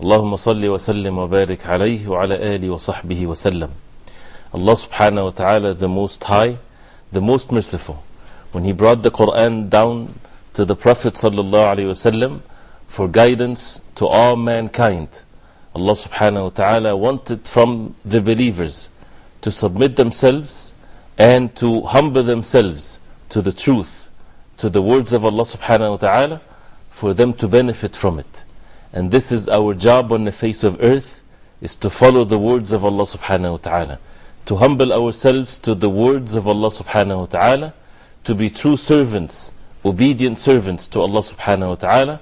اللهم صل وسلم وبارك عليه وعلى آله وصحبه وسلم Allah subhanahu wa ta'ala the most high the most merciful when he brought the Quran down to the Prophet sallallahu alayhi wasallam for guidance to all mankind Allah subhanahu wa ta'ala wanted from the believers to submit themselves and to humble themselves to the truth, to the words of Allah subhanahu wa ta'ala, for them to benefit from it. And this is our job on the face of earth, is to follow the words of Allah subhanahu wa ta'ala, to humble ourselves to the words of Allah subhanahu wa ta'ala, to be true servants, obedient servants to Allah subhanahu wa ta'ala,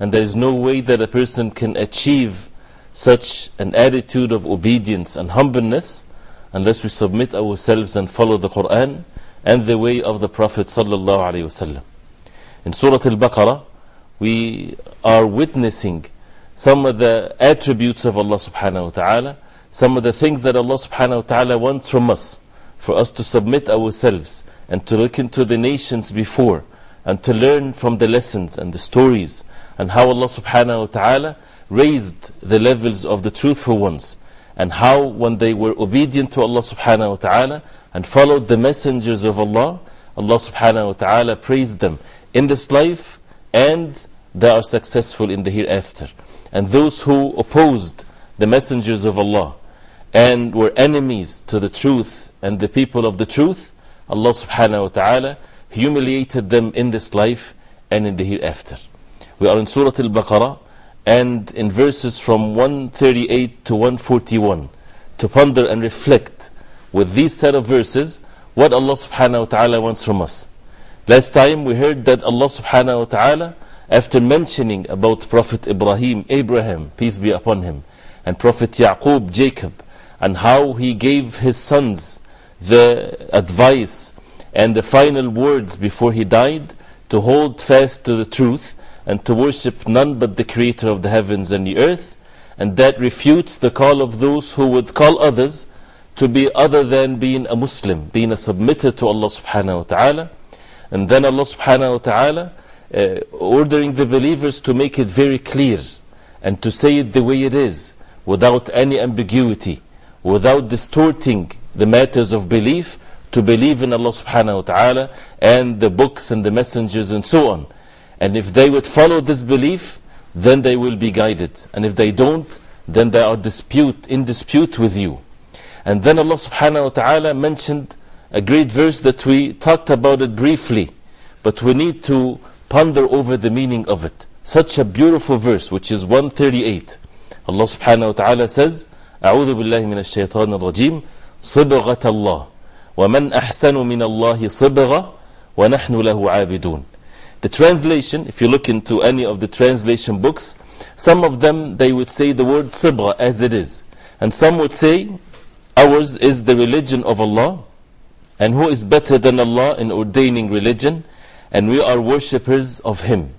and there is no way that a person can achieve such an attitude of obedience and humbleness unless we submit ourselves and follow the Quran and the way of the Prophet sallallahu. In Surah Al-Baqarah, we are witnessing some of the attributes of Allah subhanahu wa ta'ala, some of the things that Allah subhanahu wa ta'ala wants from us, for us to submit ourselves and to look into the nations before and to learn from the lessons and the stories and how Allah subhanahu wa ta'ala raised the levels of the truthful ones and how when they were obedient to Allah subhanahu wa ta'ala and followed the messengers of Allah, Allah subhanahu wa ta'ala praised them in this life and they are successful in the hereafter. And those who opposed the messengers of Allah and were enemies to the truth and the people of the truth, Allah subhanahu wa ta'ala humiliated them in this life and in the hereafter. We are in Surah Al-Baqarah and in verses from 138 to 141 to ponder and reflect with these set of verses what Allah subhanahu wa ta'ala wants from us. Last time we heard that Allah subhanahu wa ta'ala, after mentioning about Prophet Ibrahim, Abraham, peace be upon him, and Prophet Yaqub, Jacob, and how he gave his sons the advice and the final words before he died to hold fast to the truth and to worship none but the Creator of the heavens and the earth, and that refutes the call of those who would call others to be other than being a Muslim, being a submitter to Allah subhanahu wa ta'ala. And then Allah subhanahu wa ta'ala uh, ordering the believers to make it very clear and to say it the way it is, without any ambiguity, without distorting the matters of belief, to believe in Allah subhanahu wa ta'ala and the books and the messengers and so on. And if they would follow this belief, then they will be guided. And if they don't, then they are dispute, in dispute with you. And then Allah subhanahu wa ta'ala mentioned a great verse that we talked about it briefly, but we need to ponder over the meaning of it. Such a beautiful verse, which is 138. Allah subhanahu wa ta'ala says, أعوذ بالله من الشيطان الرجيم صبغة الله ومن أحسن من الله صبغة ونحن له عابدون the translation, if you look into any of the translation books, some of them they would say the word sibra as it is. And some would say, ours is the religion of Allah, and who is better than Allah in ordaining religion, And we are worshippers of Him.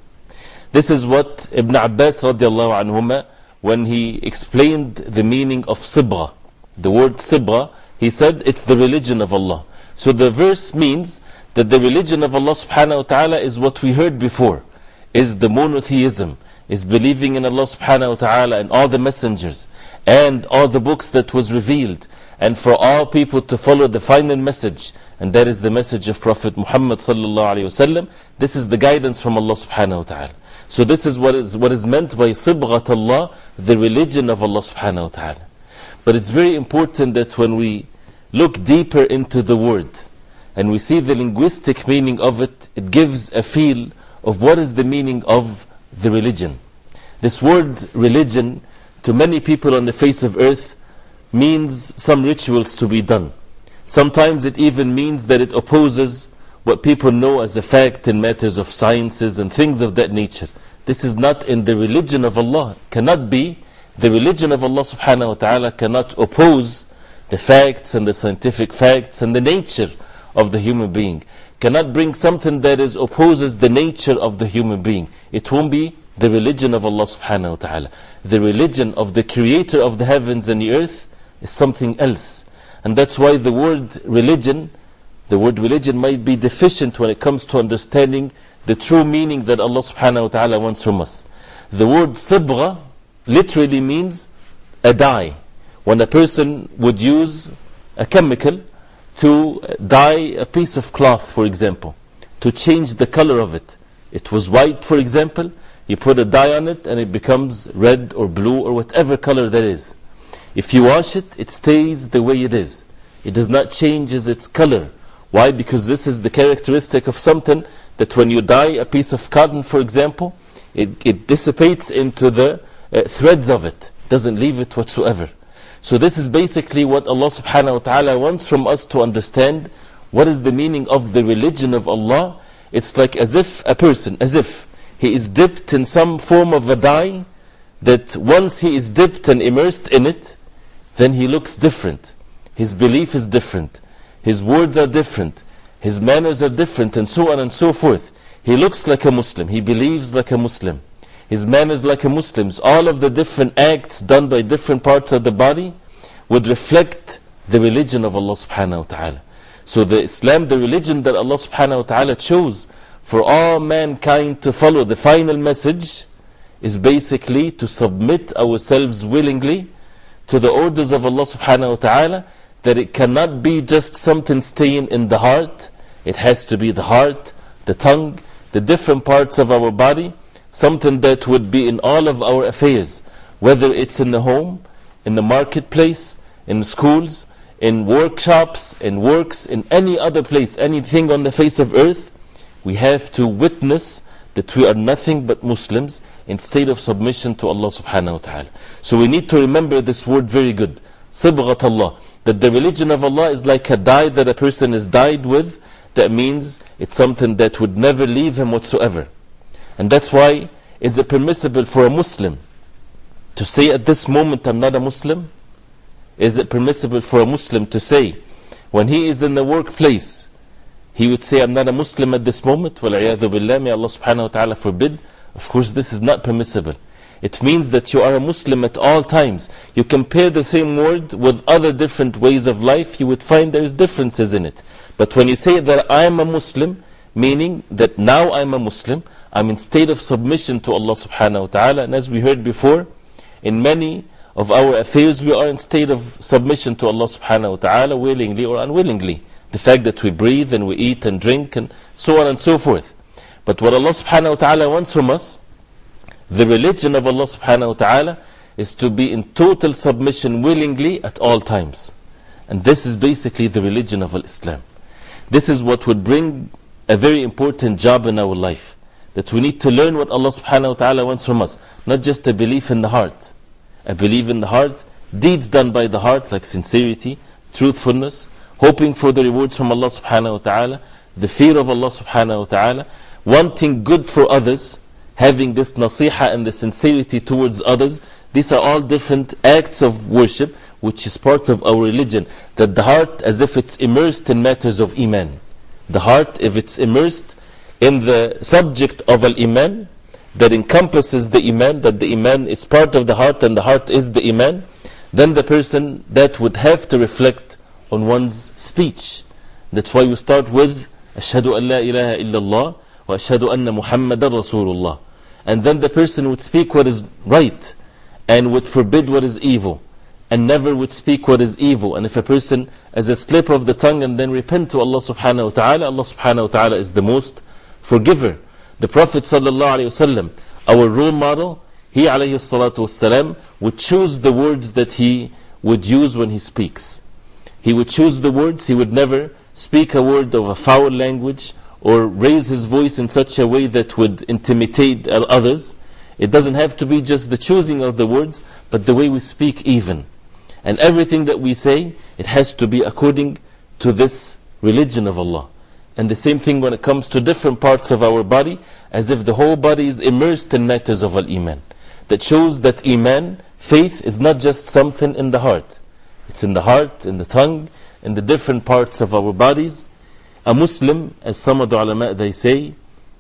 This is what Ibn Abbas anhuma, when he explained the meaning of sibgha, the word sibgha, he said it's the religion of Allah. So the verse means that the religion of Allah subhanahu wa ta'ala is what we heard before, is the monotheism, is believing in Allah subhanahu wa ta'ala and all the messengers and all the books that was revealed and for all people to follow the final message and that is the message of Prophet Muhammad. This is the guidance from Allah subhanahu wa ta'ala. So this is what is, what is meant by Sibghat Allah, the religion of Allah subhanahu wa ta'ala. But it's very important that when we look deeper into the word and we see the linguistic meaning of it, it gives a feel of what is the meaning of the religion. This word religion, to many people on the face of earth, means some rituals to be done. Sometimes it even means that it opposes what people know as a fact in matters of sciences and things of that nature. This is not in the religion of Allah. Cannot be. The religion of Allah subhanahu wa ta'ala cannot oppose the facts and the scientific facts and the nature of the human being. Cannot bring something that is opposes the nature of the human being. It won't be the religion of Allah subhanahu wa ta'ala. The religion of the creator of the heavens and the earth is something else. And that's why the word religion, the word religion might be deficient when it comes to understanding the true meaning that Allah subhanahu wa ta'ala wants from us. The word sibgha literally means a dye. When a person would use a chemical to dye a piece of cloth, for example, to change the color of it. It was white, for example, you put a dye on it and it becomes red or blue or whatever color that is. If you wash it, it stays the way it is. It does not change as its color. Why? Because this is the characteristic of something that when you dye a piece of cotton, for example, it, it dissipates into the uh, threads of it, doesn't leave it whatsoever. So, this is basically what Allah subhanahu wa ta'ala wants from us to understand. What is the meaning of the religion of Allah? It's like as if a person, as if he is dipped in some form of a dye, that once he is dipped and immersed in it, then he looks different. His belief is different. His words are different. His manners are different, and so on and so forth. He looks like a Muslim. He believes like a Muslim. His manners like a Muslim. All of the different acts done by different parts of the body would reflect the religion of Allah subhanahu wa ta'ala. So the Islam, the religion that Allah subhanahu wa ta'ala chose for all mankind to follow, the final message is basically to submit ourselves willingly to the orders of Allah subhanahu wa ta'ala that it cannot be just something staying in the heart. It has to be the heart, the tongue, the different parts of our body, something that would be in all of our affairs, whether it's in the home, in the marketplace, in schools, in workshops, in works, in any other place, anything on the face of earth. We have to witness that we are nothing but Muslims in state of submission to Allah subhanahu wa ta'ala. So we need to remember this word very good. Sibghat Allah. That the religion of Allah is like a dye that a person is dyed with. That means it's something that would never leave him whatsoever. And that's why is it permissible for a Muslim to say at this moment I'm not a Muslim? Is it permissible for a Muslim to say when he is in the workplace he would say I'm not a Muslim at this moment? Well, billah, may Allah subhanahu wa ta'ala forbid. Of course, this is not permissible. It means that you are a Muslim at all times. You compare the same word with other different ways of life, you would find there is differences in it. But when you say that I am a Muslim, meaning that now I'm a Muslim, I'm in state of submission to Allah subhanahu wa ta'ala. And as we heard before, in many of our affairs, we are in state of submission to Allah subhanahu wa ta'ala, willingly or unwillingly. The fact that we breathe and we eat and drink and so on and so forth. But what Allah subhanahu wa ta'ala wants from us, the religion of Allah subhanahu wa ta'ala, is to be in total submission willingly at all times. And this is basically the religion of Islam. This is what would bring a very important job in our life. That we need to learn what Allah subhanahu wa ta'ala wants from us. Not just a belief in the heart. A belief in the heart, deeds done by the heart like sincerity, truthfulness, hoping for the rewards from Allah subhanahu wa ta'ala, the fear of Allah subhanahu wa ta'ala, wanting good for others, having this nasiha and the sincerity towards others, these are all different acts of worship which is part of our religion. That the heart, as if it's immersed in matters of Iman. The heart, if it's immersed in the subject of Al Iman, that encompasses the Iman, that the Iman is part of the heart and the heart is the Iman, then the person that would have to reflect on one's speech. That's why we start with Ashhadu an la ilaha illallah وأشهد أن محمد رسول الله and then the person would speak what is right and would forbid what is evil and never would speak what is evil and if a person has a slip of the tongue and then repent to Allah subhanahu wa ta'ala Allah subhanahu wa ta'ala is the most forgiver the Prophet sallallahu alayhi wasallam our role model he alayhi salatu wasalam would choose the words that he would use when he speaks. He would choose the words, he would never speak a word of a foul language or raise his voice in such a way that would intimidate others. It doesn't have to be just the choosing of the words, but the way we speak, even. And everything that we say, it has to be according to this religion of Allah. And the same thing when it comes to different parts of our body, as if the whole body is immersed in matters of Al Iman. That shows that Iman, faith, is not just something in the heart. It's in the heart, in the tongue, in the different parts of our bodies. A Muslim, as some of the ulama they say,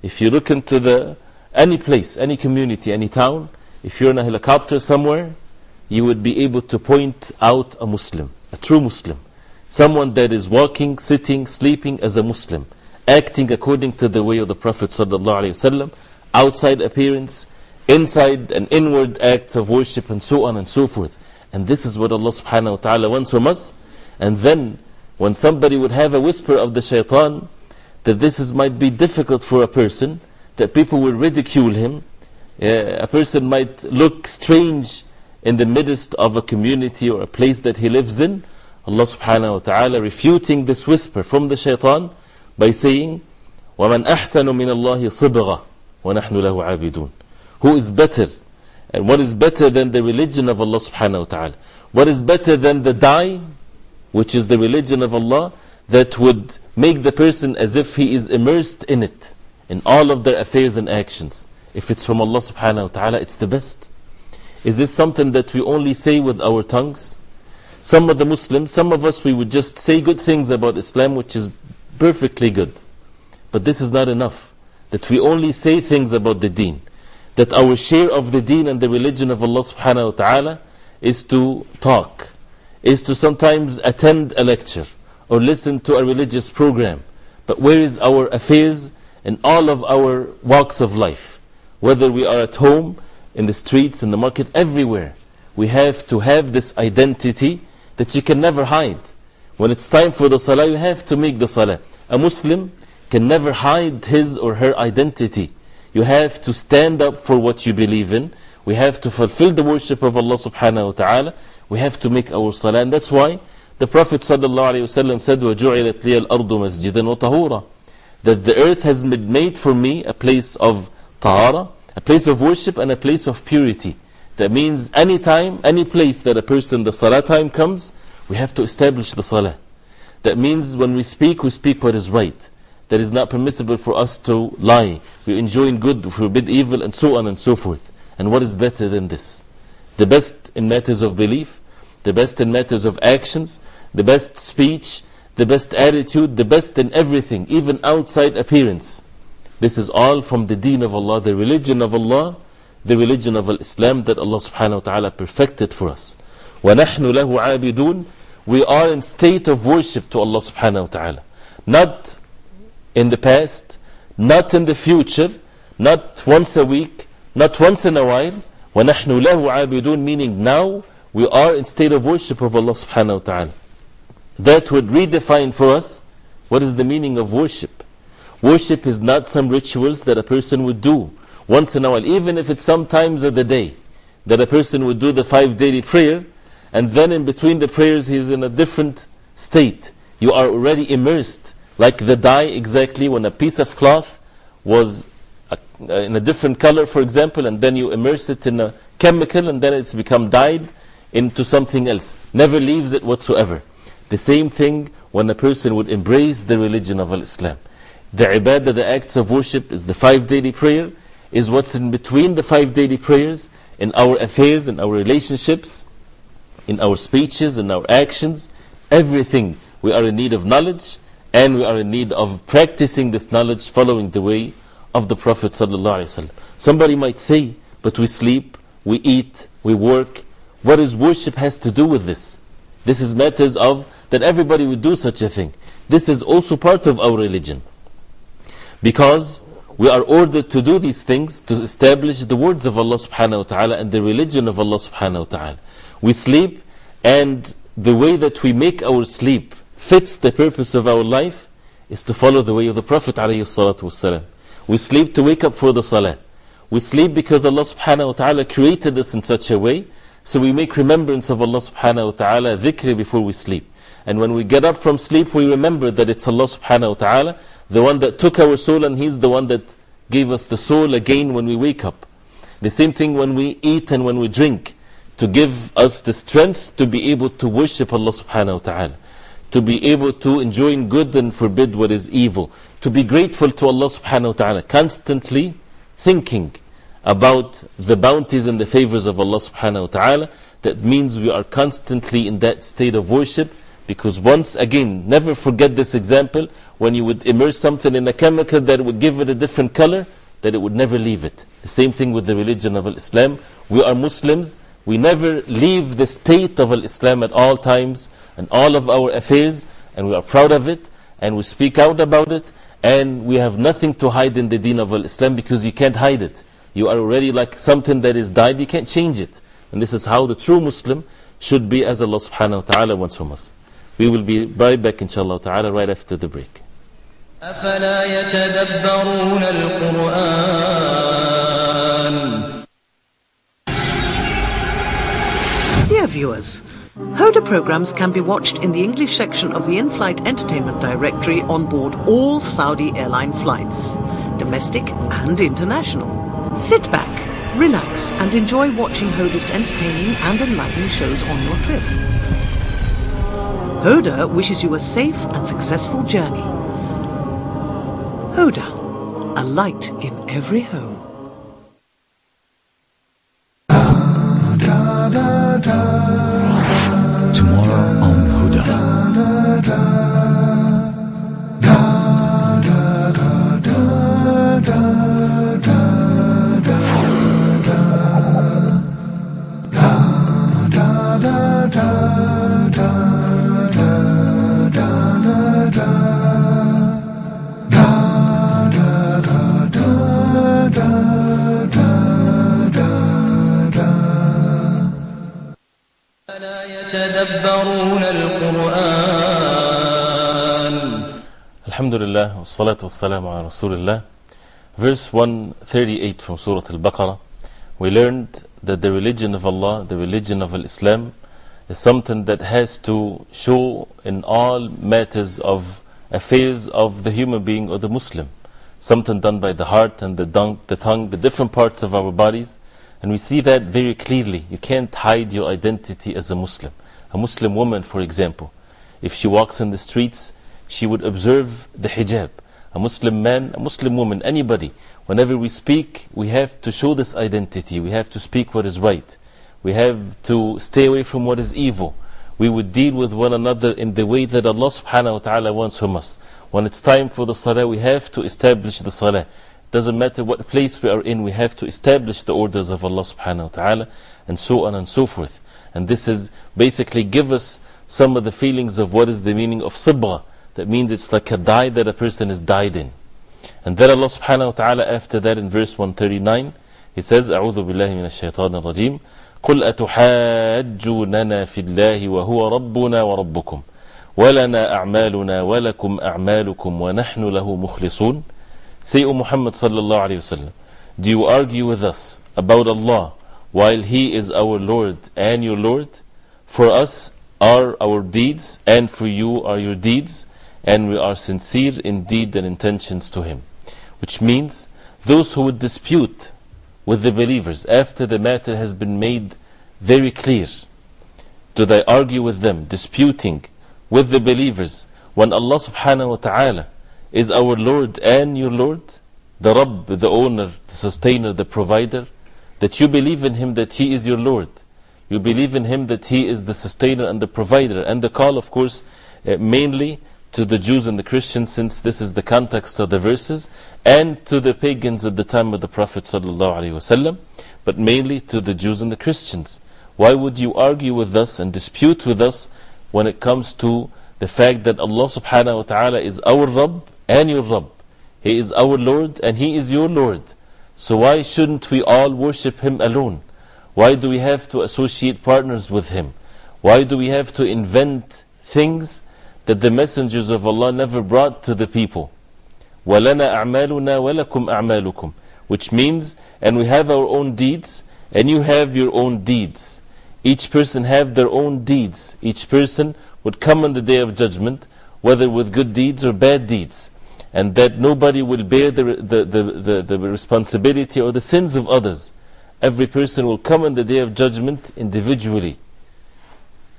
if you look into the, any place, any community, any town, if you're in a helicopter somewhere, you would be able to point out a Muslim, a true Muslim. Someone that is walking, sitting, sleeping as a Muslim, acting according to the way of the Prophet ﷺ, outside appearance, inside and inward acts of worship, and so on and so forth. And this is what Allah subhanahu wa ta'ala wants from us. And then, when somebody would have a whisper of the shaitan that this is, might be difficult for a person, that people will ridicule him, uh, a person might look strange in the midst of a community or a place that he lives in. Allah subhanahu wa ta'ala refuting this whisper from the shaitan by saying, وَمَنْ أَحْسَنُ مِنَ اللَّهِ صِبْغَةً وَنَحْنُ لَهُ عَابِدُونَ Who is better? and what is better than the religion of Allah subhanahu wa ta'ala? What is better than the dye, which is the religion of Allah, that would make the person as if he is immersed in it, in all of their affairs and actions? If it's from Allah subhanahu wa ta'ala, it's the best. Is this something that we only say with our tongues? Some of the Muslims, some of us, we would just say good things about Islam, which is perfectly good. But this is not enough. That we only say things about the deen. That our share of the deen and the religion of Allah subhanahu wa ta'ala is to talk, is to sometimes attend a lecture or listen to a religious program. But where is our affairs in all of our walks of life? Whether we are at home, in the streets, in the market, everywhere. We have to have this identity that you can never hide. When it's time for the salah, you have to make the salah. A Muslim can never hide his or her identity. You have to stand up for what you believe in. We have to fulfill the worship of Allah subhanahu wa ta'ala. We have to make our salah. And that's why the Prophet sallallahu alayhi wa said, وَجُعِلَتْ لِيَ الْأَرْضُ مَسْجِدًا وَطَهُورًا That the earth has been made for me a place of tahara, a place of worship and a place of purity. That means any time, any place that a person, the salah time comes, we have to establish the salah. That means when we speak, we speak what is right. That is not permissible for us to lie. We enjoin good, forbid evil, and so on and so forth. And what is better than this? The best in matters of belief, the best in matters of actions, the best speech, the best attitude, the best in everything, even outside appearance. This is all from the deen of Allah, the religion of Allah, the religion of Islam that Allah subhanahu wa ta'ala perfected for us. وَنَحْنُ لَهُ عَابِدُونَ We are in state of worship to Allah subhanahu wa ta'ala. Not in the past, not in the future, not once a week, not once in a while. وَنَحْنُ لَهُ عَابِدُونَ Meaning now we are in state of worship of Allah subhanahu wa ta'ala. That would redefine for us what is the meaning of worship. Worship is not some rituals that a person would do once in a while, even if it's some times of the day, that a person would do the five daily prayer, and then in between the prayers he's in a different state. You are already immersed, like the dye exactly when a piece of cloth was in a different color, for example, and then you immerse it in a chemical, and then it's become dyed into something else. Never leaves it whatsoever. The same thing when a person would embrace the religion of Islam. The ibadah, the acts of worship, is the five daily prayer is what's in between the five daily prayers in our affairs, in our relationships, in our speeches, in our actions, everything. We are in need of knowledge and we are in need of practicing this knowledge following the way of the Prophet. Somebody might say, but we sleep, we eat, we work. What is worship has to do with this? This is matters of that everybody would do such a thing. This is also part of our religion. Because we are ordered to do these things to establish the words of Allah subhanahu wa ta'ala and the religion of Allah subhanahu wa ta'ala. We sleep and the way that we make our sleep fits the purpose of our life is to follow the way of the Prophet alayhi We sleep to wake up for the salah. We sleep because Allah subhanahu wa ta'ala created us in such a way So we make remembrance of Allah subhanahu wa ta'ala dhikr before we sleep. And when we get up from sleep, we remember that it's Allah subhanahu wa ta'ala, the one that took our soul, and He's the one that gave us the soul again when we wake up. The same thing when we eat and when we drink, to give us the strength to be able to worship Allah subhanahu wa ta'ala, to be able to enjoy good and forbid what is evil, to be grateful to Allah subhanahu wa ta'ala, constantly thinking about the bounties and the favors of Allah subhanahu wa ta'ala. That means we are constantly in that state of worship. Because once again, never forget this example when you would immerse something in a chemical that would give it a different color, that it would never leave it. The same thing with the religion of Islam. We are Muslims. We never leave the state of Islam at all times and all of our affairs, and we are proud of it, and we speak out about it, and we have nothing to hide in the deen of Islam because you can't hide it. You are already like something that is dyed, you can't change it. And this is how the true Muslim should be as Allah subhanahu wa ta'ala wants from us. We will be right back inshallah ta'ala right after the break. Dear viewers, Huda programs can be watched in the English section of the in-flight entertainment directory on board all Saudi airline flights, domestic and international. Sit back, relax and enjoy watching Huda's entertaining and enlightening shows on your trip. Huda wishes you a safe and successful journey. Huda, a light in every home. Alhamdulillah, wassalatu wassalamu ala Rasulullah. Verse 138 from Surah Al Baqarah, we learned that the religion of Allah, the religion of Islam, is something that has to show in all matters of affairs of the human being or the Muslim. Something done by the heart and the, the tongue, the different parts of our bodies. And we see that very clearly. You can't hide your identity as a Muslim. A Muslim woman, for example, if she walks in the streets, she would observe the hijab. A Muslim man, a Muslim woman, anybody, whenever we speak, we have to show this identity. We have to speak what is right. We have to stay away from what is evil. We would deal with one another in the way that Allah subhanahu wa ta'ala wants from us. When it's time for the salah, we have to establish the salah. It doesn't matter what place we are in, we have to establish the orders of Allah subhanahu wa ta'ala, and so on and so forth. And this is basically give us some of the feelings of what is the meaning of sibgha. That means it's like a dye that a person is dyed in. And then Allah subhanahu wa ta'ala after that in verse 139, He says, أعوذ بالله من الشيطان الرجيم قل أتحاجوننا في الله وهو ربنا وربكم ولنا أعمالنا ولكم أعمالكم ونحن له مخلصون Say, O Muhammad sallallahu alayhi wasallam, do you argue with us about Allah while He is our Lord and your Lord? For us are our deeds, and for you are your deeds, and we are sincere in and intentions to Him. Which means those who would dispute with the believers after the matter has been made very clear. Do they argue with them, disputing with the believers when Allah subhanahu wa ta'ala is our Lord and your Lord, the Rabb, the owner, the sustainer, the provider, that you believe in Him that He is your Lord. You believe in Him that He is the sustainer and the provider. And the call, of course, uh, mainly to the Jews and the Christians, since this is the context of the verses, and to the pagans at the time of the Prophet. ﷺ, but mainly to the Jews and the Christians. Why would you argue with us and dispute with us when it comes to the fact that Allah subhanahu wa ta'ala is our Rabb and your Rabb? He is our Lord and He is your Lord. So why shouldn't we all worship Him alone? Why do we have to associate partners with Him? Why do we have to invent things that the messengers of Allah never brought to the people? وَلَنَا أَعْمَالُنَا وَلَكُمْ أَعْمَالُكُمْ Which means, and we have our own deeds, and you have your own deeds. each person have their own deeds. Each person would come on the day of judgment, whether with good deeds or bad deeds. And that nobody will bear the, the, the, the, the responsibility or the sins of others. Every person will come on the day of judgment individually,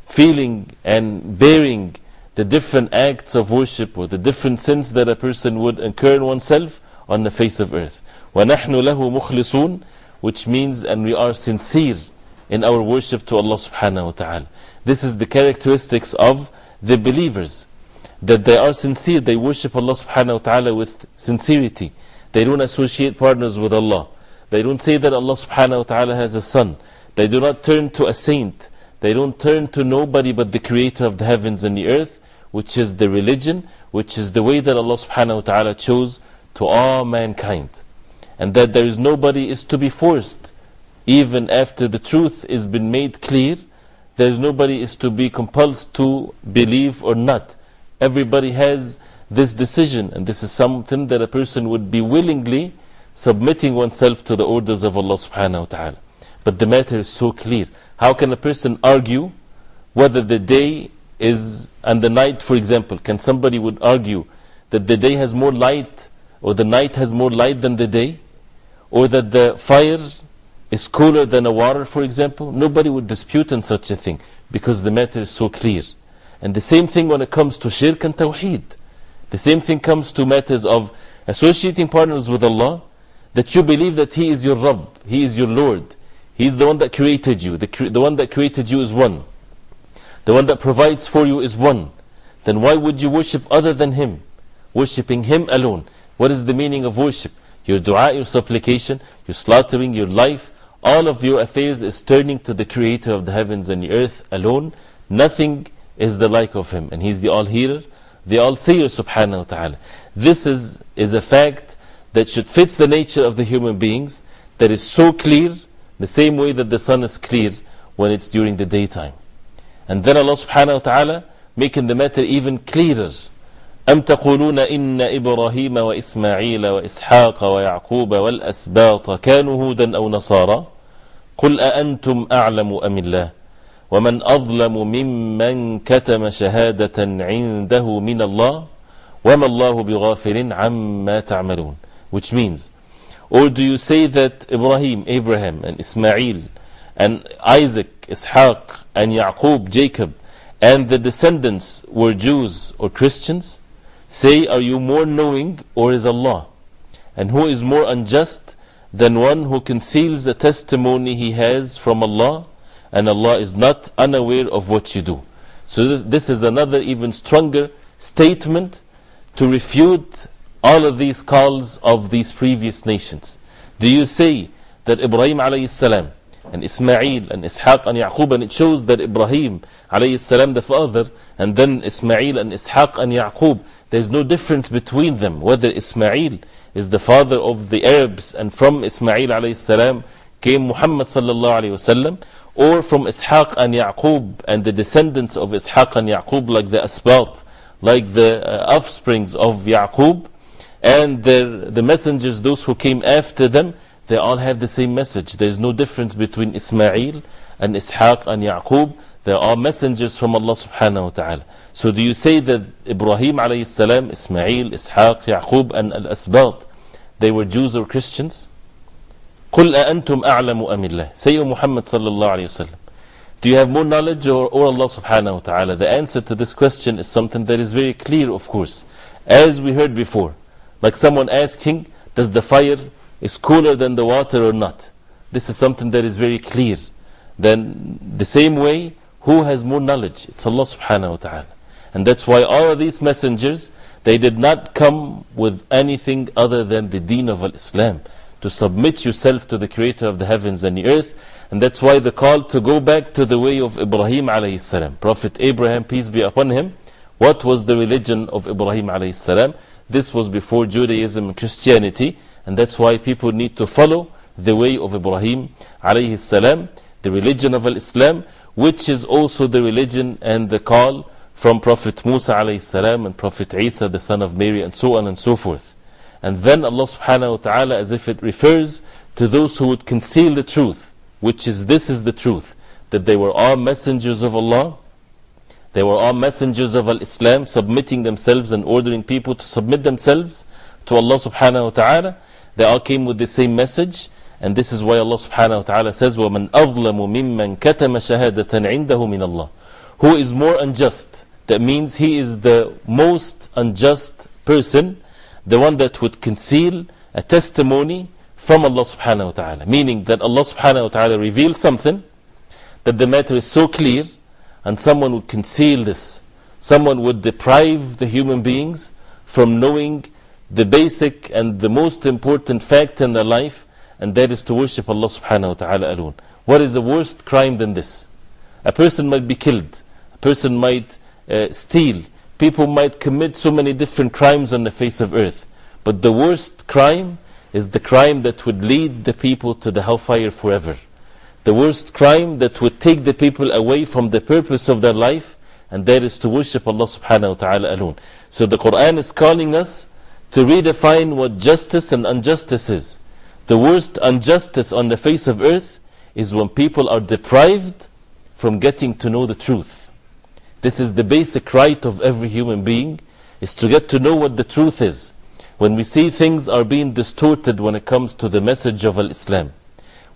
feeling and bearing the different acts of worship or the different sins that a person would incur in oneself on the face of earth. وَنَحْنُ لَهُ مُخْلِصُونَ Which means, and we are sincere in our worship to Allah subhanahu wa ta'ala. This is the characteristics of the believers. That they are sincere, they worship Allah subhanahu wa ta'ala with sincerity. They don't associate partners with Allah. They don't say that Allah subhanahu wa ta'ala has a son. They do not turn to a saint. They don't turn to nobody but the creator of the heavens and the earth, which is the religion, which is the way that Allah subhanahu wa ta'ala chose to all mankind. And that there is nobody is to be forced, even after the truth is been made clear, there is nobody is to be compelled to believe or not. Everybody has this decision, and this is something that a person would be willingly submitting oneself to the orders of Allah subhanahu wa ta'ala. But the matter is so clear. How can a person argue whether the day is and the night, for example? Can somebody would argue that the day has more light or the night has more light than the day? Or that the fire is cooler than a water, for example? Nobody would dispute on such a thing because the matter is so clear. And the same thing when it comes to shirk and tawheed. The same thing comes to matters of associating partners with Allah, that you believe that He is your Rabb, He is your Lord, He is the one that created you, the, the one that created you is one, the one that provides for you is one. Then why would you worship other than Him? Worshipping Him alone. What is the meaning of worship? Your dua, your supplication, your slaughtering, your life, all of your affairs is turning to the Creator of the heavens and the earth alone. Nothing is the like of Him. And He's the All-Hearer, the All-Seer subhanahu wa ta'ala. This is, is a fact that should fit the nature of the human beings, that is so clear, the same way that the sun is clear when it's during the daytime. And then Allah subhanahu wa ta'ala making the matter even clearer. أم تقولون إن إبراهيم وإسماعيل وإسحاق ويعقوب والأسباط كانوا هودا أو نصارى؟ قل أأنتم أعلم أم الله؟ ومن أظلم ممن كتم شهادة عنده من الله؟ وما الله بغافل عما تعملون. Which means or do you say that Ibrahim, Abraham and Ismail and Isaac, Ishaq and Yaqub, Jacob and the descendants were Jews or Christians say are you more knowing or is Allah and who is more unjust than one who conceals a testimony he has from Allah and Allah is not unaware of what you do. So, this is another even stronger statement to refute all of these calls of these previous nations. Do you say that Ibrahim alayhi salam and Ismail and Ishaq and Yaqub and it shows that Ibrahim alayhi salam the father and then Ismail and Ishaq and Yaqub there's no difference between them whether Ismail is the father of the Arabs and from Ismail alayhi salam came Muhammad sallallahu alayhi wasallam or from Ishaq and Yaqub and the descendants of Ishaq and Yaqub like the Asbat like the uh, offsprings of Yaqub and the, the messengers those who came after them they all have the same message there's no difference between Ismail and Ishaq and Yaqub they're all messengers from Allah subhanahu wa ta'ala so do you say that Ibrahim alayhi salam Ismail, Ishaq, Yaqub and Al-Asbat they were Jews or Christians قل أأنتم أعلم أم الله Say O Muhammad صلى الله عليه وسلم Do you have more knowledge or, or Allah subhanahu wa ta'ala? The answer to this question is something that is very clear of course. As we heard before. Like someone asking, does the fire is cooler than the water or not? This is something that is very clear. Then the same way, who has more knowledge? It's Allah subhanahu wa ta'ala. And that's why all of these messengers, they did not come with anything other than the deen of Islam to submit yourself to the creator of the heavens and the earth. And that's why the call to go back to the way of Ibrahim alayhi salam. Prophet Abraham, peace be upon him. What was the religion of Ibrahim alayhi salam? This was before Judaism and Christianity. And that's why people need to follow the way of Ibrahim alayhi salam, the religion of Islam, which is also the religion and the call from Prophet Musa alayhi salam and Prophet Isa, the son of Mary, and so on and so forth. And then Allah subhanahu wa ta'ala, as if it refers to those who would conceal the truth, which is this is the truth. that they were all messengers of Allah. They were all messengers of Al Islam, submitting themselves and ordering people to submit themselves to Allah subhanahu wa ta'ala. They all came with the same message. And this is why Allah subhanahu wa ta'ala says, وَمَنْ أَظْلَمُ مِمَّنْ كَتَمَ شَهَادَةً عِنْدَهُ مِنَ اللَّهِ Who is more unjust? That means he is the most unjust person, the one that would conceal a testimony from Allah subhanahu wa ta'ala. Meaning that Allah subhanahu wa ta'ala reveals something, that the matter is so clear, and someone would conceal this. Someone would deprive the human beings from knowing the basic and the most important fact in their life, and that is to worship Allah subhanahu wa ta'ala alone. What is a worst crime than this? A person might be killed, a person might uh, steal, people might commit so many different crimes on the face of earth. But the worst crime is the crime that would lead the people to the hellfire forever. The worst crime that would take the people away from the purpose of their life, and that is to worship Allah subhanahu wa ta'ala alone. So the Quran is calling us to redefine what justice and injustice is. The worst injustice on the face of earth is when people are deprived from getting to know the truth. This is the basic right of every human being, is to get to know what the truth is. When we see things are being distorted when it comes to the message of Islam,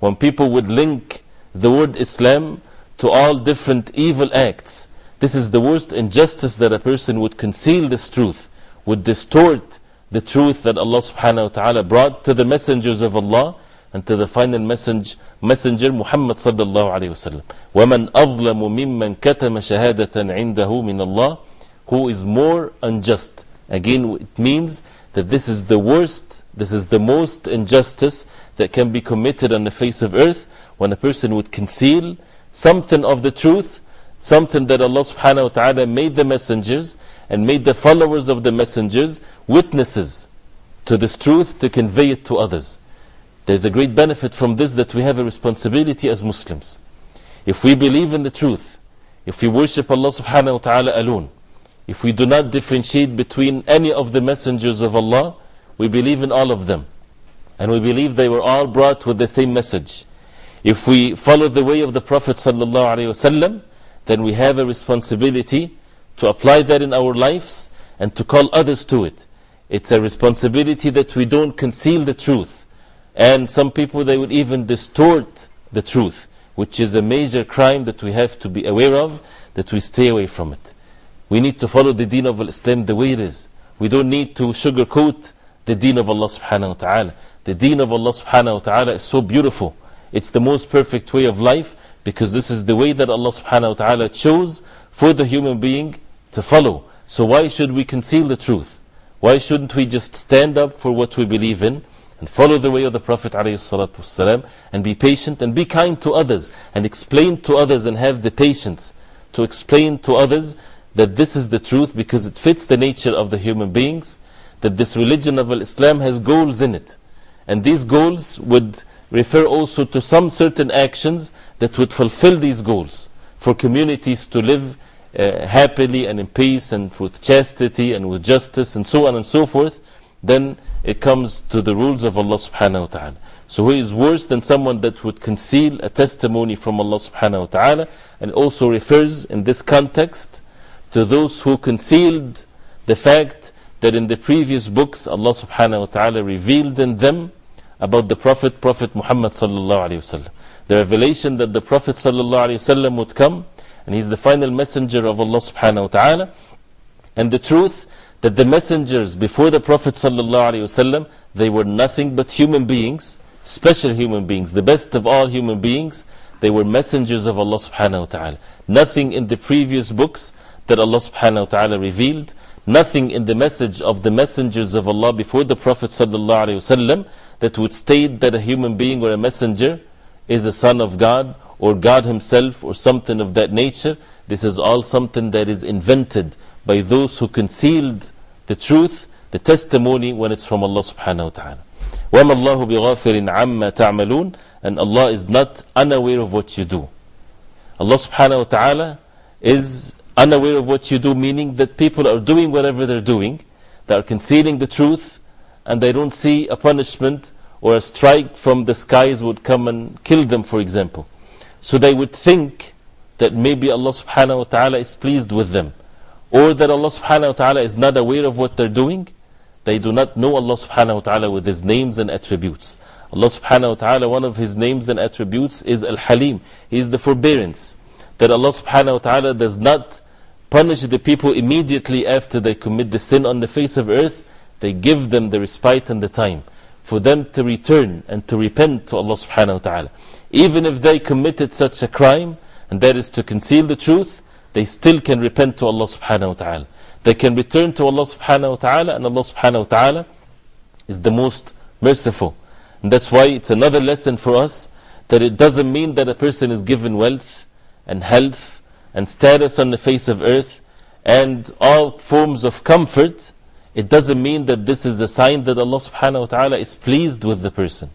when people would link the word Islam to all different evil acts, this is the worst injustice that a person would conceal this truth, would distort the truth that Allah subhanahu wa ta'ala brought to the messengers of Allah and to the final message, messenger Muhammad sallallahu alayhi wasallam. وَمَنْ أَظْلَمُ مِمَّنْ كَتَمَ شَهَادَةً عِنْدَهُ مِنَ اللَّهِ Who is more unjust. Again, it means that this is the worst, this is the most injustice that can be committed on the face of earth when a person would conceal something of the truth, something that Allah subhanahu wa ta'ala made the messengers and made the followers of the messengers witnesses to this truth to convey it to others. There's a great benefit from this that we have a responsibility as Muslims. If we believe in the truth, if we worship Allah subhanahu wa ta'ala alone, if we do not differentiate between any of the messengers of Allah, we believe in all of them. And we believe they were all brought with the same message. If we follow the way of the Prophet sallallahu alaihi wasallam, then we have a responsibility to apply that in our lives and to call others to it. It's a responsibility that we don't conceal the truth. And some people, they would even distort the truth, which is a major crime that we have to be aware of, that we stay away from it. We need to follow the deen of Islam the way it is. We don't need to sugarcoat the deen of Allah subhanahu wa ta'ala. The deen of Allah subhanahu wa ta'ala is so beautiful. It's the most perfect way of life because this is the way that Allah subhanahu wa ta'ala chose for the human being to follow. So why should we conceal the truth? Why shouldn't we just stand up for what we believe in and follow the way of the Prophet ﷺ and be patient and be kind to others and explain to others and have the patience to explain to others that this is the truth because it fits the nature of the human beings, that this religion of Islam has goals in it. And these goals would refer also to some certain actions that would fulfill these goals for communities to live uh, happily and in peace and with chastity and with justice and so on and so forth, then it comes to the rules of Allah subhanahu wa ta'ala. So who is worse than someone that would conceal a testimony from Allah subhanahu wa ta'ala and also refers in this context to those who concealed the fact that in the previous books Allah subhanahu wa ta'ala revealed in them about the Prophet, Prophet Muhammad sallallahu alayhi wasallam. The revelation that the Prophet sallallahu alayhi wasallam would come and he's the final messenger of Allah subhanahu wa ta'ala. And the truth that the messengers before the Prophet sallallahu alayhi wasallam, they were nothing but human beings, special human beings, the best of all human beings. They were messengers of Allah subhanahu wa ta'ala. Nothing in the previous books that Allah subhanahu wa ta'ala revealed, nothing in the message of the messengers of Allah before the Prophet ﷺ that would state that a human being or a messenger is a son of God or God Himself or something of that nature. This is all something that is invented by those who concealed the truth, the testimony when it's from Allah subhanahu wa ta'ala. وَمَا اللَّهُ بِغَافِلٍ عَمَّا تَعْمَلُونَ And Allah is not unaware of what you do. Allah subhanahu wa ta'ala is unaware of what you do, meaning that people are doing whatever they're doing, they are concealing the truth, and they don't see a punishment or a strike from the skies would come and kill them, for example. So they would think that maybe Allah subhanahu wa ta'ala is pleased with them, or that Allah subhanahu wa ta'ala is not aware of what they're doing. They do not know Allah subhanahu wa ta'ala with His names and attributes. Allah subhanahu wa ta'ala, one of His names and attributes is Al Halim. He is the forbearance. That Allah subhanahu wa ta'ala does not punish the people immediately after they commit the sin on the face of earth. They give them the respite and the time for them to return and to repent to Allah subhanahu wa ta'ala. Even if they committed such a crime, and that is to conceal the truth, they still can repent to Allah subhanahu wa ta'ala. They can return to Allah subhanahu wa ta'ala, and Allah subhanahu wa ta'ala is the most merciful. And that's why it's another lesson for us that it doesn't mean that a person is given wealth and health and status on the face of earth and all forms of comfort. It doesn't mean that this is a sign that Allah subhanahu wa ta'ala is pleased with the person.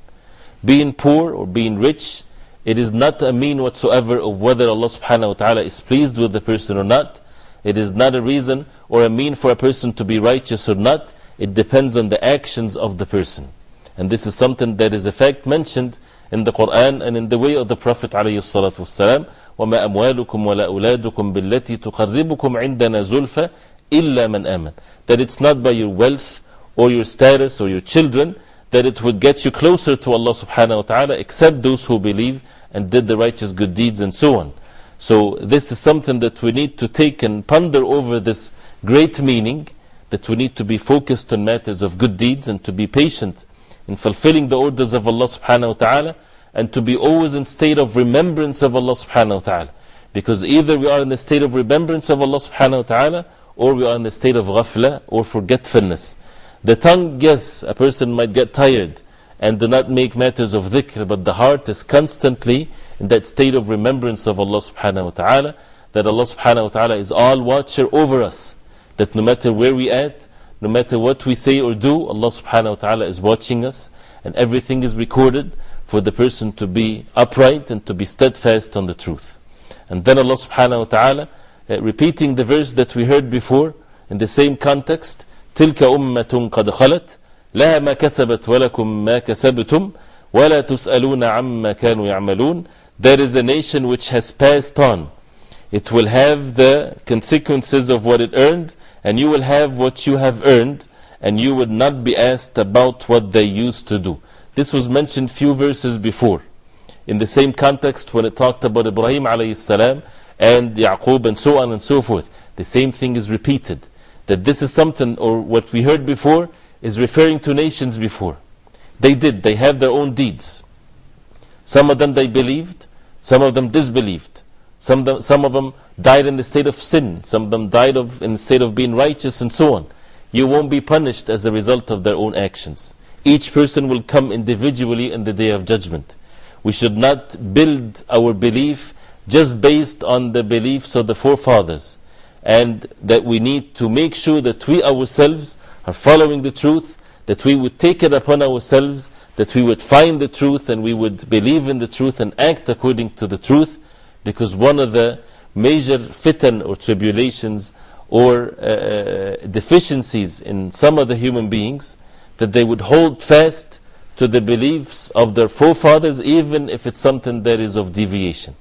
Being poor or being rich, it is not a mean whatsoever of whether Allah subhanahu wa ta'ala is pleased with the person or not. It is not a reason or a mean for a person to be righteous or not. It depends on the actions of the person. And this is something that is a fact mentioned in the Quran and in the way of the Prophet عليه الصلاة والسلام وما أموالكم ولا أولادكم بالتي تقربكم عندنا زلفى إلا من آمن That it's not by your wealth or your status or your children that it would get you closer to Allah subhanahu wa ta'ala except those who believe and did the righteous good deeds and so on. So this is something that we need to take and ponder over this great meaning that we need to be focused on matters of good deeds and to be patient in fulfilling the orders of Allah subhanahu wa ta'ala and to be always in state of remembrance of Allah subhanahu wa ta'ala. Because either we are in the state of remembrance of Allah subhanahu wa ta'ala or we are in the state of ghafla or forgetfulness. The tongue, yes, a person might get tired and do not make matters of dhikr, but the heart is constantly in that state of remembrance of Allah subhanahu wa ta'ala, that Allah subhanahu wa ta'ala is all watcher over us, that no matter where we at, no matter what we say or do, Allah subhanahu wa ta'ala is watching us, and everything is recorded for the person to be upright and to be steadfast on the truth. And then Allah subhanahu wa ta'ala, uh, repeating the verse that we heard before, in the same context, تلك أمة قد خلت لها ما كسبت ولكم ما كسبتم ولا تسألون عما كانوا يعملون There is a nation which has passed on. It will have the consequences of what it earned, and you will have what you have earned, and you would not be asked about what they used to do. This was mentioned few verses before. In the same context, when it talked about Ibrahim alayhi salam and Yaqub and so on and so forth, the same thing is repeated. That this is something, or what we heard before, is referring to nations before. They did, they have their own deeds. Some of them they believed, some of them disbelieved. Some them, some of them died in the state of sin, some of them died of, in the state of being righteous, and so on. You won't be punished as a result of their own actions. Each person will come individually in the day of judgment. We should not build our belief just based on the beliefs of the forefathers, and that we need to make sure that we ourselves are following the truth, that we would take it upon ourselves, that we would find the truth and we would believe in the truth and act according to the truth, because one of the major fitan or tribulations or uh, deficiencies in some of the human beings that they would hold fast to the beliefs of their forefathers even if it's something that is of deviation.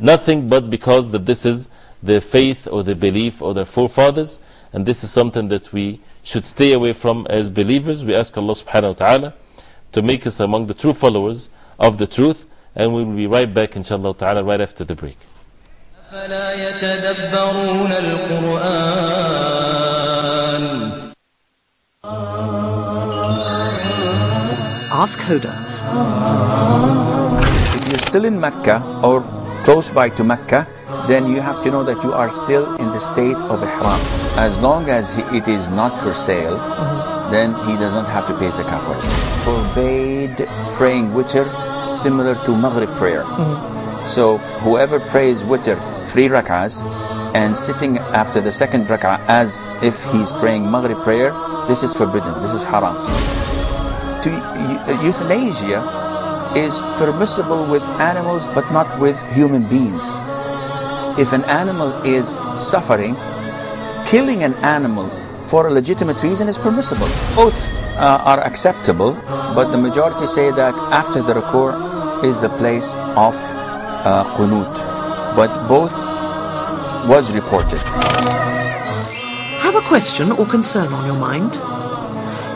Nothing but because that this is the faith or the belief of their forefathers and this is something that we should stay away from as believers. We ask Allah subhanahu wa ta'ala to make us among the true followers of the truth and we will be right back inshallah ta'ala right after the break أفلا يتدبرون القرآن Ask Huda. If you're still in Mecca or close by to Mecca, then you have to know that you are still in the state of ihram. As long as it is not for sale, then he does not have to pay zakah for it. Forbade praying witr similar to Maghrib prayer. Mm -hmm. So whoever prays witr three rak'ahs and sitting after the second rak'ah as if he's praying Maghrib prayer, this is forbidden. This is haram. To euthanasia is permissible with animals but not with human beings. If an animal is suffering, killing an animal for a legitimate reason is permissible. Both uh, are acceptable, but the majority say that after the ruku is the place of uh, qunut. But both was reported. Have a question or concern on your mind?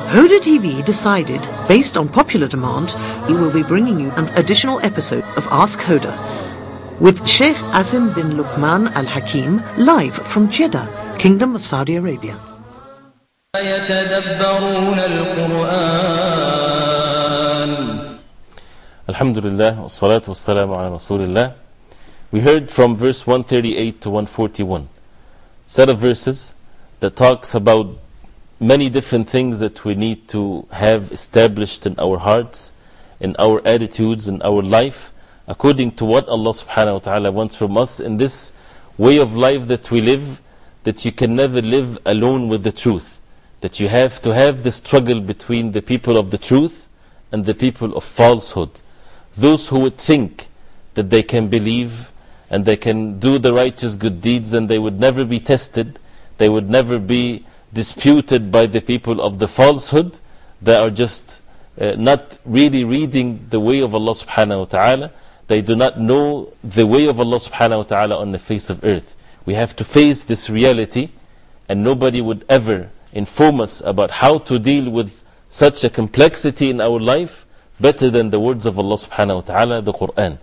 Huda TV decided, based on popular demand, we will be bringing you an additional episode of Ask Huda with Sheikh Azim bin Luqman Al Hakim live from Jeddah, Kingdom of Saudi Arabia. Alhamdulillah, wassalatu wassalamu ala Rasulillah. We heard from verse 138 to 141, set of verses that talks about many different things that we need to have established in our hearts, in our attitudes, in our life, according to what Allah subhanahu wa ta'ala wants from us in this way of life that we live, that you can never live alone with the truth. That you have to have the struggle between the people of the truth and the people of falsehood. Those who would think that they can believe and they can do the righteous good deeds and they would never be tested, they would never be disputed by the people of the falsehood, they are just uh, not really reading the way of Allah subhanahu wa ta'ala. They do not know the way of Allah subhanahu wa ta'ala on the face of earth. We have to face this reality, and nobody would ever inform us about how to deal with such a complexity in our life better than the words of Allah subhanahu wa ta'ala, the Quran.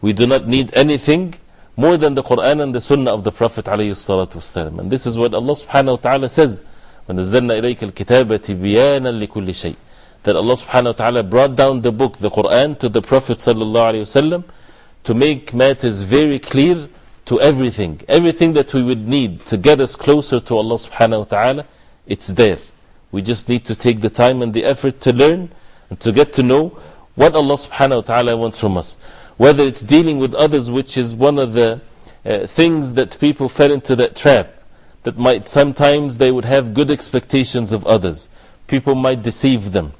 We do not need anything more than the Quran and the Sunnah of the Prophet alayhi salatu wasalam. And this is what Allah subhanahu wa ta'ala says. وَنَزَّلْنَا إِلَيْكَ الْكِتَابَ تِبِيَانًا لِكُلِّ شَيْءٍ That Allah subhanahu wa ta'ala brought down the book, the Quran, to the Prophet sallallahu alayhi wasallam to make matters very clear to everything. Everything that we would need to get us closer to Allah subhanahu wa ta'ala, it's there. We just need to take the time and the effort to learn and to get to know what Allah subhanahu wa ta'ala wants from us. Whether it's dealing with others, which is one of the uh, things that people fell into that trap, that might sometimes they would have good expectations of others. People might deceive them.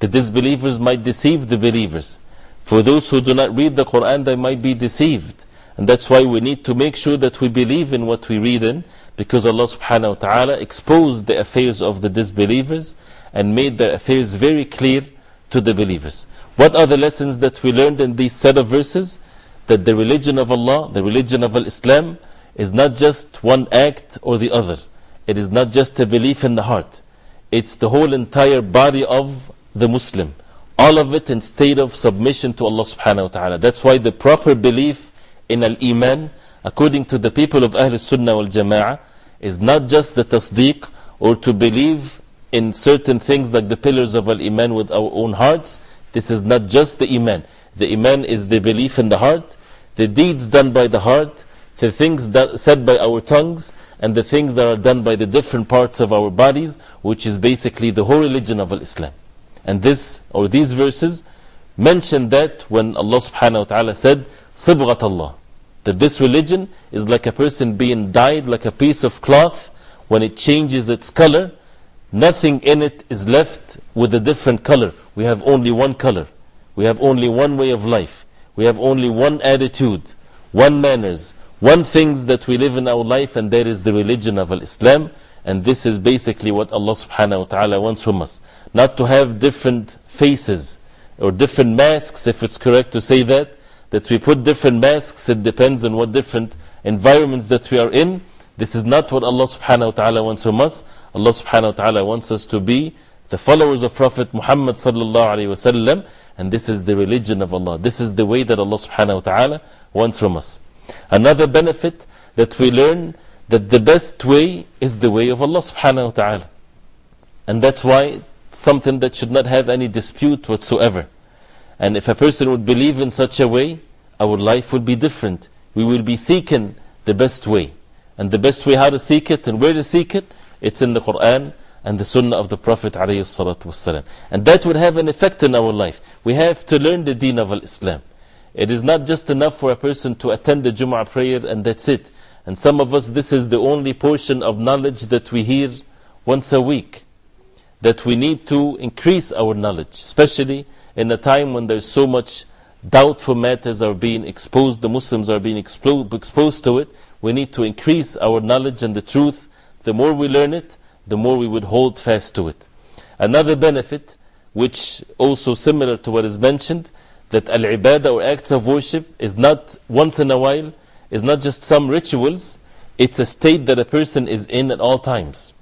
The disbelievers might deceive the believers. For those who do not read the Quran, they might be deceived. And that's why we need to make sure that we believe in what we read in, because Allah subhanahu wa ta'ala exposed the affairs of the disbelievers and made their affairs very clear to the believers. What are the lessons that we learned in these set of verses? That the religion of Allah, the religion of Islam, is not just one act or the other. It is not just a belief in the heart. It's the whole entire body of the Muslim. All of it in state of submission to Allah subhanahu wa ta'ala. That's why the proper belief in Al Iman, according to the people of Ahl Sunnah wal Jama'ah, is not just the tasdeeq or to believe in certain things like the pillars of Al Iman with our own hearts. This is not just the Iman. The Iman is the belief in the heart, the deeds done by the heart, the things that said by our tongues, and the things that are done by the different parts of our bodies, which is basically the whole religion of Al Islam. And this, or these verses, mention that when Allah subhanahu wa ta'ala said, Sibghat Allah. That this religion is like a person being dyed like a piece of cloth. When it changes its color, nothing in it is left with a different color. We have only one color. We have only one way of life. We have only one attitude, one manners, one things that we live in our life, and that is the religion of Islam. And this is basically what Allah subhanahu wa ta'ala wants from us. Not to have different faces or different masks, if it's correct to say that. That we put different masks, it depends on what different environments that we are in. This is not what Allah subhanahu wa ta'ala wants from us. Allah subhanahu wa ta'ala wants us to be the followers of Prophet Muhammad sallallahu alayhi wa sallam. And this is the religion of Allah. This is the way that Allah subhanahu wa ta'ala wants from us. Another benefit that we learn that the best way is the way of Allah subhanahu wa ta'ala. And that's why it's something that should not have any dispute whatsoever. And if a person would believe in such a way, our life would be different. We will be seeking the best way. And the best way how to seek it and where to seek it, it's in the Quran and the Sunnah of the Prophet. ﷺ. And that would have an effect in our life. We have to learn the deen of Islam. It is not just enough for a person to attend the Jum'ah prayer and that's it. And some of us, this is the only portion of knowledge that we hear once a week. That we need to increase our knowledge, especially in a time when there's so much doubtful matters are being exposed, the Muslims are being expo exposed to it. We need to increase our knowledge and the truth. The more we learn it, the more we would hold fast to it. Another benefit, which also similar to what is mentioned, that al ibadah or acts of worship is not once in a while, is not just some rituals, it's a state that a person is in at all times.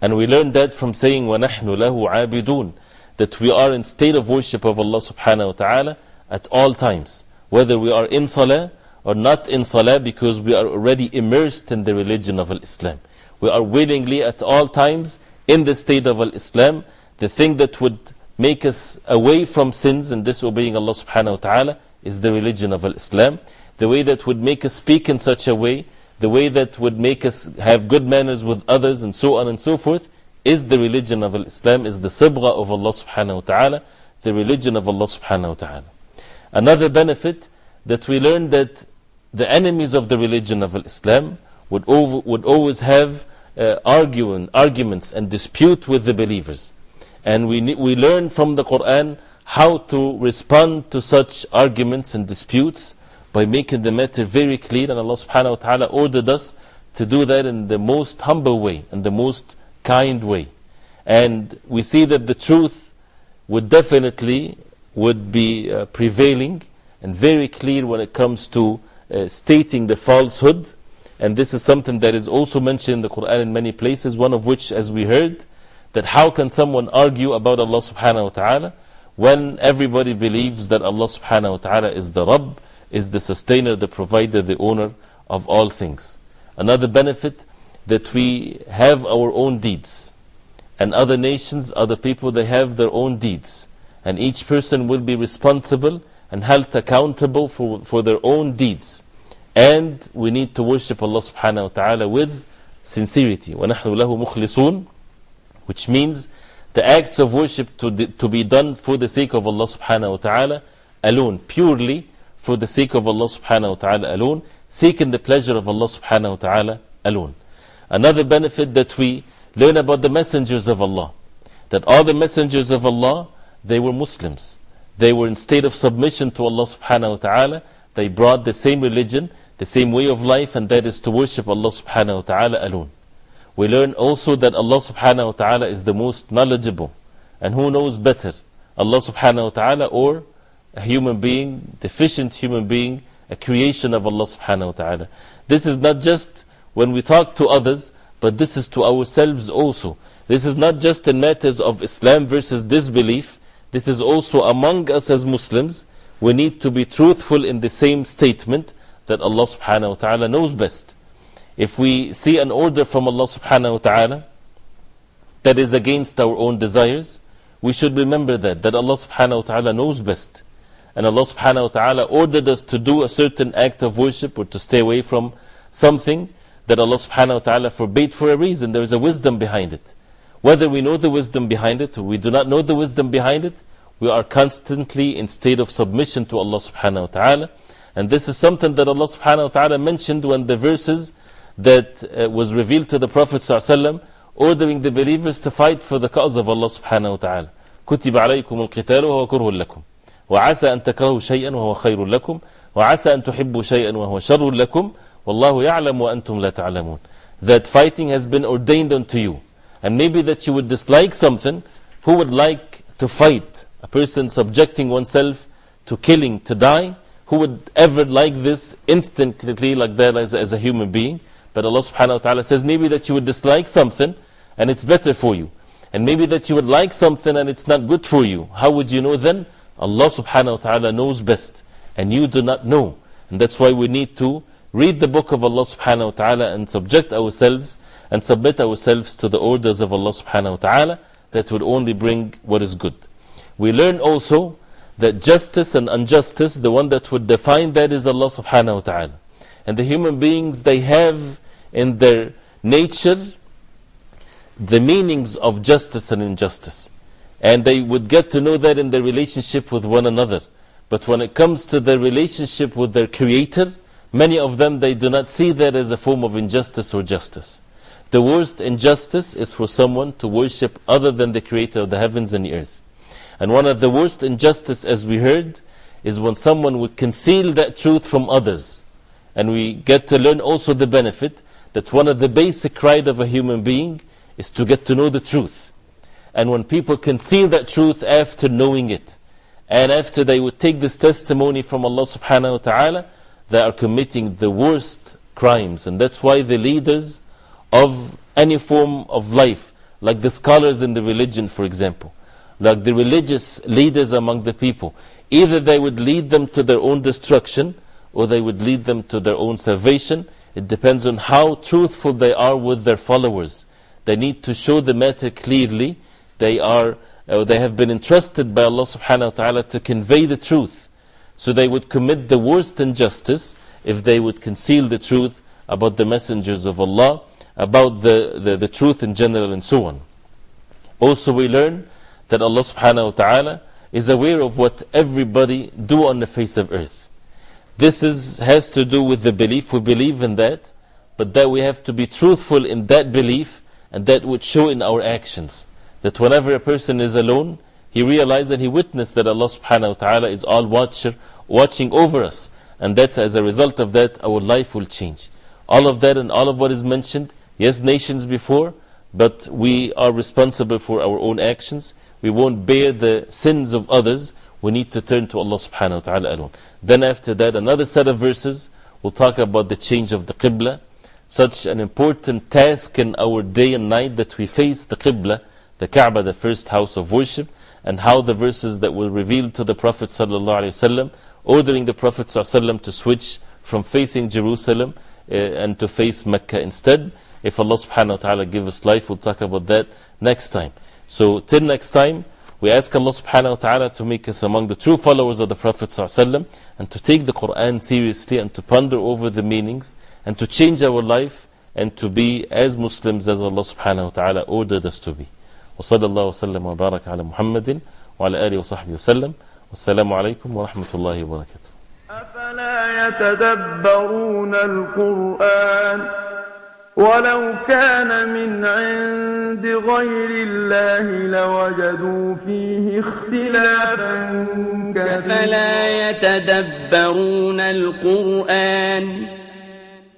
And we learned that from saying, وَنَحْنُ لَهُ عَابِدُونَ that we are in state of worship of Allah subhanahu wa ta'ala at all times. Whether we are in salah or not in salah because we are already immersed in the religion of Islam. We are willingly at all times in the state of Islam. The thing that would make us away from sins and disobeying Allah subhanahu wa ta'ala is the religion of Islam. The way that would make us speak in such a way, the way that would make us have good manners with others and so on and so forth is the religion of Islam, is the sibgha of Allah subhanahu wa ta'ala, the religion of Allah subhanahu wa ta'ala. Another benefit that we learn that the enemies of the religion of Islam would, would always have uh, arguing, arguments and dispute with the believers. And we, we learn from the Quran how to respond to such arguments and disputes by making the matter very clear. And Allah subhanahu wa ta'ala ordered us to do that in the most humble way and the most kind way. And we see that the truth would definitely would be uh, prevailing and very clear when it comes to uh, stating the falsehood. And this is something that is also mentioned in the Quran in many places, one of which, as we heard, that how can someone argue about Allah subhanahu wa ta'ala when everybody believes that Allah subhanahu wa ta'ala is the Rabb, is the sustainer, the provider, the owner of all things. Another benefit that we have our own deeds. And other nations, other people, they have their own deeds. And each person will be responsible and held accountable for, for their own deeds. And we need to worship Allah subhanahu wa ta'ala with sincerity. وَنَحْنُ لَهُ مُخْلِصُونَ Which means the acts of worship to, to be done for the sake of Allah subhanahu wa ta'ala alone, purely for the sake of Allah subhanahu wa ta'ala alone, seeking the pleasure of Allah subhanahu wa ta'ala alone. Another benefit that we learn about the messengers of Allah, that all the messengers of Allah, they were Muslims. They were in state of submission to Allah subhanahu wa ta'ala. They brought the same religion, the same way of life, and that is to worship Allah subhanahu wa ta'ala alone. We learn also that Allah subhanahu wa ta'ala is the most knowledgeable. And who knows better? Allah subhanahu wa ta'ala or a human being, deficient human being, a creation of Allah subhanahu wa ta'ala. This is not just when we talk to others, but this is to ourselves also. This is not just in matters of Islam versus disbelief. This is also among us as Muslims. We need to be truthful in the same statement that Allah subhanahu wa ta'ala knows best. If we see an order from Allah subhanahu wa ta'ala that is against our own desires, we should remember that, that Allah subhanahu wa ta'ala knows best. And Allah subhanahu wa ta'ala ordered us to do a certain act of worship or to stay away from something that Allah subhanahu wa ta'ala forbade for a reason. There is a wisdom behind it. Whether we know the wisdom behind it or we do not know the wisdom behind it, we are constantly in state of submission to Allah subhanahu wa ta'ala. And this is something that Allah subhanahu wa ta'ala mentioned when the verses that uh, was revealed to the Prophet ﷺ ordering the believers to fight for the cause of Allah subhanahu wa ta'ala. كتب عليكم القتال وهو كره لكم وعسى أن تكرهوا شيئا وهو خير لكم وعسى أن تحبوا شيئا وهو شر لكم Wallahu ya'lam wa antum la ta'lamun. That fighting has been ordained unto you. And maybe that you would dislike something. Who would like to fight? A person subjecting oneself to killing, to die. Who would ever like this instantly like that as, as a human being? But Allah subhanahu wa ta'ala says maybe that you would dislike something and it's better for you. And maybe that you would like something and it's not good for you. How would you know then? Allah subhanahu wa ta'ala knows best. And you do not know. And that's why we need to read the book of Allah subhanahu wa ta'ala and subject ourselves and submit ourselves to the orders of Allah subhanahu wa ta'ala that will only bring what is good. We learn also that justice and injustice, the one that would define that is Allah subhanahu wa ta'ala. And the human beings, they have in their nature the meanings of justice and injustice. And they would get to know that in their relationship with one another. But when it comes to their relationship with their Creator, many of them they do not see that as a form of injustice or justice. The worst injustice is for someone to worship other than the Creator of the heavens and the earth. And one of the worst injustice, as we heard, is when someone would conceal that truth from others. And we get to learn also the benefit that one of the basic rights of a human being is to get to know the truth. And when people conceal that truth after knowing it, And after they would take this testimony from Allah subhanahu wa ta'ala, they are committing the worst crimes. And that's why the leaders of any form of life, like the scholars in the religion, for example, like the religious leaders among the people, either they would lead them to their own destruction or they would lead them to their own salvation. It depends on how truthful they are with their followers. They need to show the matter clearly. They, are, uh, they have been entrusted by Allah subhanahu wa ta'ala to convey the truth. So they would commit the worst injustice if they would conceal the truth about the messengers of Allah, about the, the, the truth in general, and so on. Also, we learn that Allah subhanahu wa ta'ala is aware of what everybody do on the face of earth. This is, has to do with the belief. We believe in that, but that we have to be truthful in that belief, and that would show in our actions. That whenever a person is alone, he realized and he witnessed that Allah subhanahu wa ta'ala is all watcher, watching over us. And that's as a result of that, our life will change. All of that and all of what is mentioned, yes, nations before, but we are responsible for our own actions. We won't bear the sins of others. We need to turn to Allah subhanahu wa ta'ala alone. Then, after that, another set of verses will talk about the change of the Qibla. Such an important task in our day and night that we face the Qibla, the Kaaba, the first house of worship, and how the verses that will reveal to the Prophet ﷺ, ordering the Prophet ﷺ to switch from facing Jerusalem uh, and to face Mecca instead. If Allah subhanahu wa ta'ala give us life, we'll talk about that next time. So, till next time, we ask Allah subhanahu wa ta'ala to make us among the true followers of the Prophet ﷺ and to take the Quran seriously and to ponder over the meanings and to change our life and to be as Muslims as Allah subhanahu wa ta'ala ordered us to be. وصلى الله وسلم وبارك على محمد وعلى آله وصحبه وسلم. والسلام عليكم ورحمة الله وبركاته. أفلا يتدبرون القرآن ولو كان من عند غير الله لوجدوا فيه اختلافا كثيرا. أفلا يتدبرون القرآن